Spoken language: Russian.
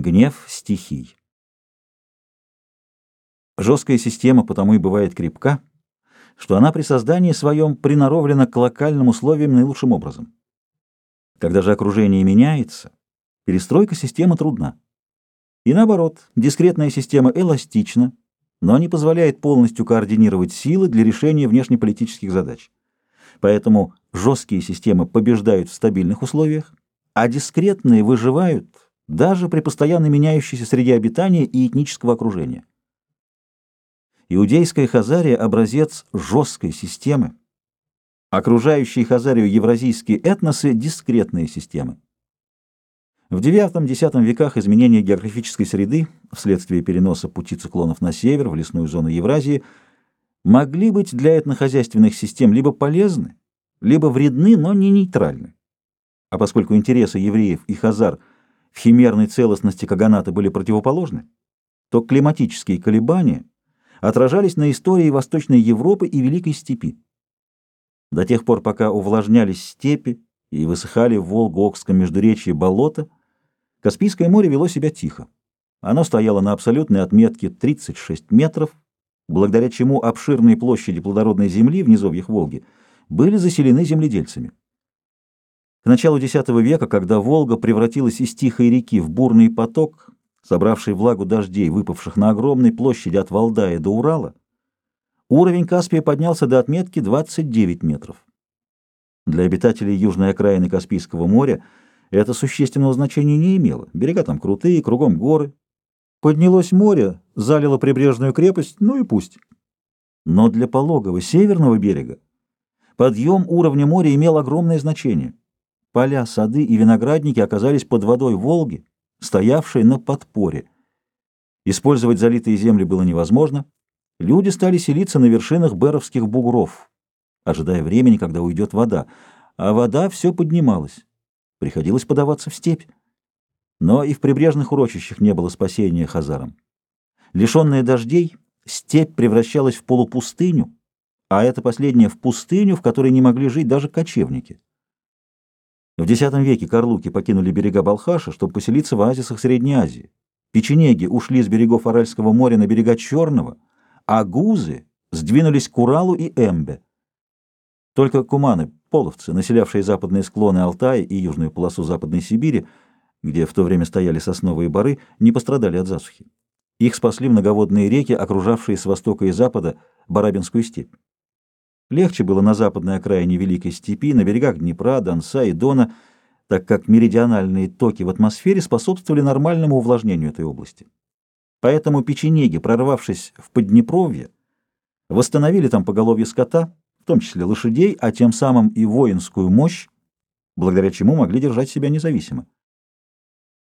Гнев стихий. Жесткая система потому и бывает крепка, что она при создании своем приноровлена к локальным условиям наилучшим образом. Когда же окружение меняется, перестройка системы трудна. И наоборот, дискретная система эластична, но не позволяет полностью координировать силы для решения внешнеполитических задач. Поэтому жесткие системы побеждают в стабильных условиях, а дискретные выживают даже при постоянно меняющейся среде обитания и этнического окружения. Иудейская Хазария – образец жесткой системы. Окружающие Хазарию евразийские этносы – дискретные системы. В IX-X веках изменения географической среды вследствие переноса пути циклонов на север, в лесную зону Евразии, могли быть для этнохозяйственных систем либо полезны, либо вредны, но не нейтральны. А поскольку интересы евреев и хазар – в химерной целостности Каганата были противоположны, то климатические колебания отражались на истории Восточной Европы и Великой Степи. До тех пор, пока увлажнялись степи и высыхали в Волго-Окском междуречье болота, Каспийское море вело себя тихо. Оно стояло на абсолютной отметке 36 метров, благодаря чему обширные площади плодородной земли в низовьях Волги были заселены земледельцами. К началу X века, когда Волга превратилась из тихой реки в бурный поток, собравший влагу дождей, выпавших на огромной площади от Валдая до Урала, уровень Каспия поднялся до отметки 29 метров. Для обитателей южной окраины Каспийского моря это существенного значения не имело. Берега там крутые, кругом горы. Поднялось море, залило прибрежную крепость, ну и пусть. Но для пологого северного берега подъем уровня моря имел огромное значение. Поля, сады и виноградники оказались под водой Волги, стоявшей на подпоре. Использовать залитые земли было невозможно. Люди стали селиться на вершинах беровских бугров, ожидая времени, когда уйдет вода. А вода все поднималась. Приходилось подаваться в степь. Но и в прибрежных урочищах не было спасения хазарам. Лишенная дождей, степь превращалась в полупустыню, а это последнее в пустыню, в которой не могли жить даже кочевники. В X веке карлуки покинули берега Балхаша, чтобы поселиться в оазисах Средней Азии. Печенеги ушли с берегов Аральского моря на берега Черного, а гузы сдвинулись к Уралу и Эмбе. Только куманы, половцы, населявшие западные склоны Алтая и южную полосу Западной Сибири, где в то время стояли сосновые бары, не пострадали от засухи. Их спасли многоводные реки, окружавшие с востока и запада Барабинскую степь. Легче было на западной окраине Великой Степи, на берегах Днепра, Донца и Дона, так как меридиональные токи в атмосфере способствовали нормальному увлажнению этой области. Поэтому печенеги, прорвавшись в Поднепровье, восстановили там поголовье скота, в том числе лошадей, а тем самым и воинскую мощь, благодаря чему могли держать себя независимо.